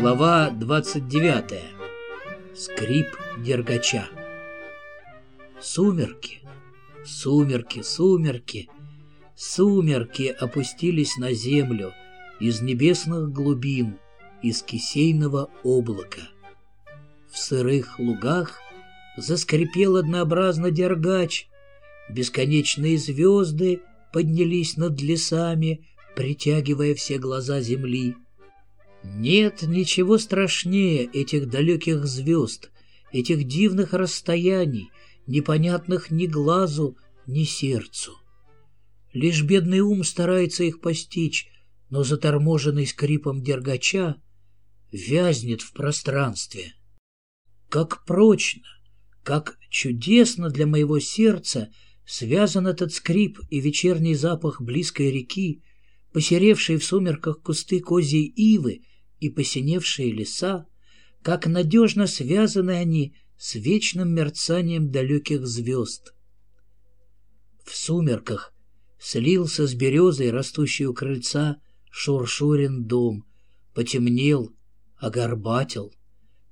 Глава 29. Скрип дергача. Сумерки, сумерки, сумерки, сумерки опустились на землю из небесных глубин, из кисейного облака. В сырых лугах заскрипел однообразно дергач, бесконечные звезды поднялись над лесами, притягивая все глаза земли. Нет ничего страшнее этих далеких звезд, этих дивных расстояний, непонятных ни глазу, ни сердцу. Лишь бедный ум старается их постичь, но заторможенный скрипом дергача вязнет в пространстве. Как прочно, как чудесно для моего сердца связан этот скрип и вечерний запах близкой реки, посеревшие в сумерках кусты козьей ивы и посиневшие леса, как надежно связаны они с вечным мерцанием далеких звезд. В сумерках слился с березой, растущей у крыльца, Шуршурин дом, потемнел, огорбатил,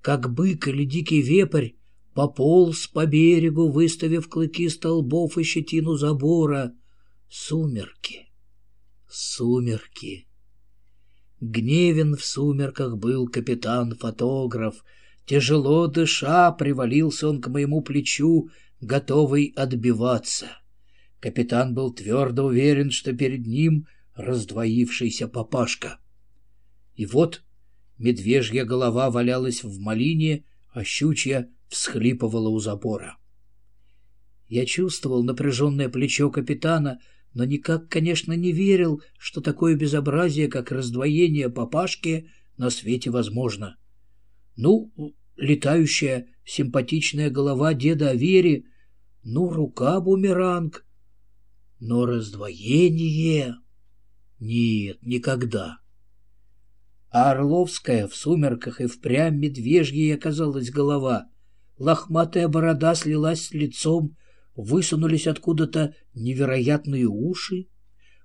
как бык или дикий вепрь, пополз по берегу, выставив клыки столбов и щетину забора. Сумерки, сумерки. Гневен в сумерках был капитан-фотограф. Тяжело дыша, привалился он к моему плечу, готовый отбиваться. Капитан был твердо уверен, что перед ним раздвоившийся папашка. И вот медвежья голова валялась в малине, а щучья всхлипывала у забора. Я чувствовал напряженное плечо капитана — но никак, конечно, не верил, что такое безобразие, как раздвоение папашки, на свете возможно. Ну, летающая симпатичная голова деда Авери, ну, рука-бумеранг, но раздвоение... Нет, никогда. А Орловская в сумерках и впрямь медвежьей оказалась голова. Лохматая борода слилась с лицом, высунулись откуда-то невероятные уши,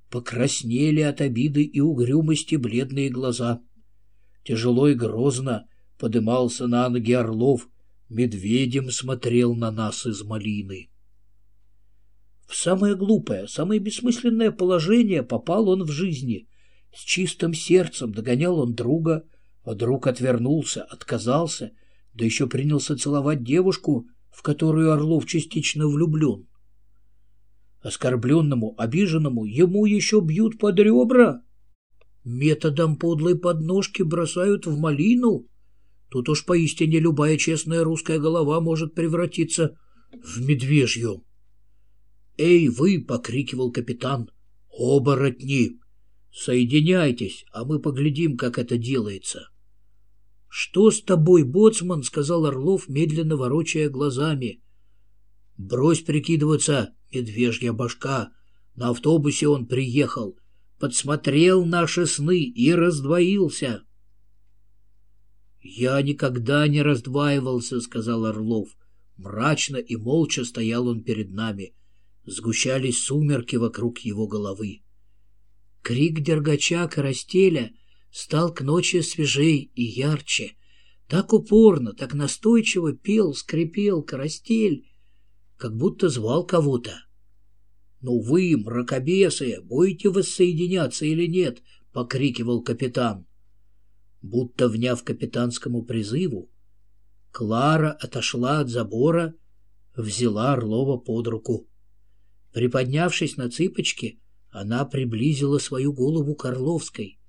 покраснели от обиды и угрюмости бледные глаза. Тяжело и грозно подымался на ноги Орлов, медведем смотрел на нас из малины. В самое глупое, самое бессмысленное положение попал он в жизни. С чистым сердцем догонял он друга, а друг отвернулся, отказался, да еще принялся целовать девушку, в которую Орлов частично влюблен. Оскорбленному, обиженному ему еще бьют под ребра. Методом подлой подножки бросают в малину. Тут уж поистине любая честная русская голова может превратиться в медвежью. «Эй, вы!» — покрикивал капитан. «Оборотни! Соединяйтесь, а мы поглядим, как это делается». «Что с тобой, боцман?» — сказал Орлов, медленно ворочая глазами. «Брось прикидываться, медвежья башка. На автобусе он приехал, подсмотрел наши сны и раздвоился». «Я никогда не раздваивался», — сказал Орлов. Мрачно и молча стоял он перед нами. Сгущались сумерки вокруг его головы. Крик дергача Карастеля стал к ночи свежей и ярче. Так упорно, так настойчиво пел, скрипел карастель, как будто звал кого-то. «Ну вы, мракобесы, будете воссоединяться или нет?» — покрикивал капитан. Будто вняв капитанскому призыву, Клара отошла от забора, взяла Орлова под руку. Приподнявшись на цыпочки, она приблизила свою голову к Орловской.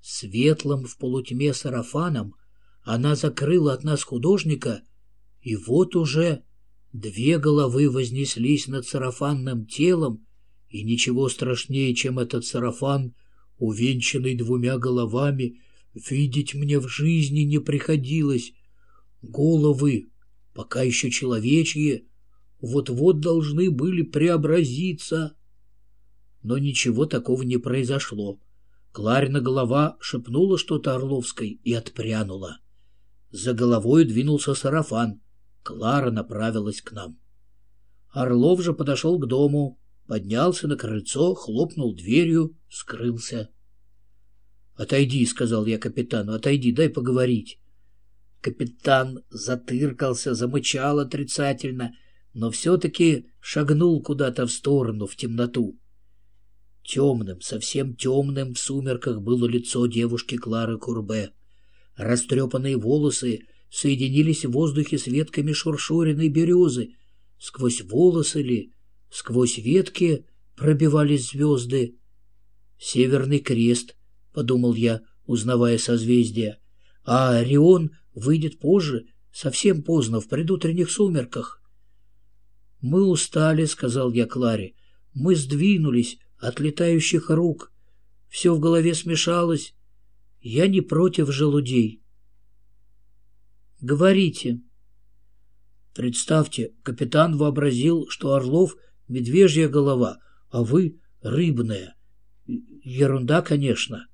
Светлым в полутьме сарафаном она закрыла от нас художника, и вот уже две головы вознеслись над сарафанным телом, и ничего страшнее, чем этот сарафан, увенчанный двумя головами, видеть мне в жизни не приходилось. Головы, пока еще человечьи, вот-вот должны были преобразиться. Но ничего такого не произошло. Кларина голова шепнула что-то Орловской и отпрянула. За головой двинулся сарафан. Клара направилась к нам. Орлов же подошел к дому, поднялся на крыльцо, хлопнул дверью, скрылся. «Отойди», — сказал я капитану, — «отойди, дай поговорить». Капитан затыркался, замычал отрицательно, но все-таки шагнул куда-то в сторону, в темноту. Темным, совсем темным в сумерках было лицо девушки Клары Курбе. Растрепанные волосы соединились в воздухе с ветками шуршуриной березы. Сквозь волосы ли, сквозь ветки пробивались звезды. «Северный крест», — подумал я, узнавая созвездия. «А Орион выйдет позже, совсем поздно, в предутренних сумерках». «Мы устали», — сказал я Кларе. «Мы сдвинулись от летающих рук. Все в голове смешалось. Я не против желудей». «Говорите». Представьте, капитан вообразил, что Орлов — медвежья голова, а вы — рыбная. Ерунда, конечно.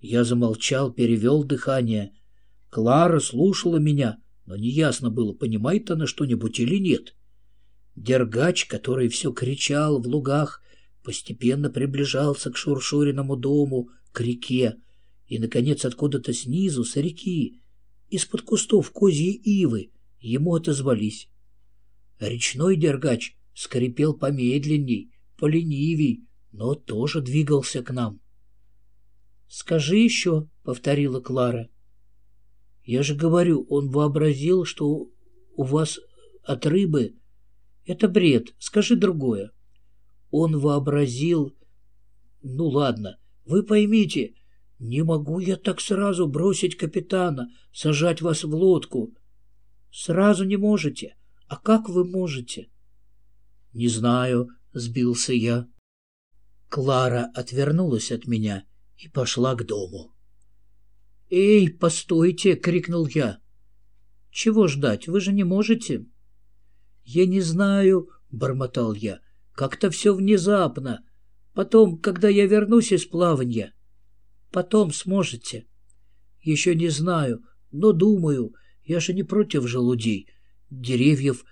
Я замолчал, перевел дыхание. Клара слушала меня, но неясно было, понимает она что-нибудь или нет. Дергач, который все кричал в лугах, постепенно приближался к Шуршуриному дому, к реке, и, наконец, откуда-то снизу, с реки, из-под кустов козьей ивы, ему отозвались. Речной дергач скрипел помедленней, поленивей, но тоже двигался к нам. «Скажи еще», — повторила Клара. «Я же говорю, он вообразил, что у вас от рыбы...» «Это бред, скажи другое». «Он вообразил...» «Ну ладно, вы поймите, не могу я так сразу бросить капитана, сажать вас в лодку». «Сразу не можете. А как вы можете?» «Не знаю», — сбился я. Клара отвернулась от меня и пошла к дому. «Эй, постойте!» — крикнул я. «Чего ждать? Вы же не можете?» «Я не знаю», — бормотал я. «Как-то все внезапно. Потом, когда я вернусь из плавания...» «Потом сможете». «Еще не знаю, но думаю. Я же не против желудей. Деревьев...»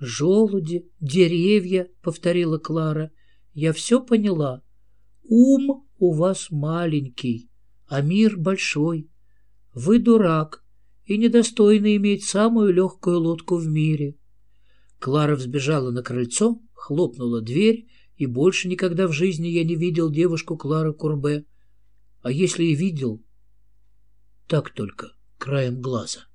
«Желуди, деревья», — повторила Клара. «Я все поняла. Ум у вас маленький, а мир большой. Вы дурак и недостойны иметь самую легкую лодку в мире. Клара взбежала на крыльцо, хлопнула дверь, и больше никогда в жизни я не видел девушку Клары Курбе. А если и видел, так только краем глаза.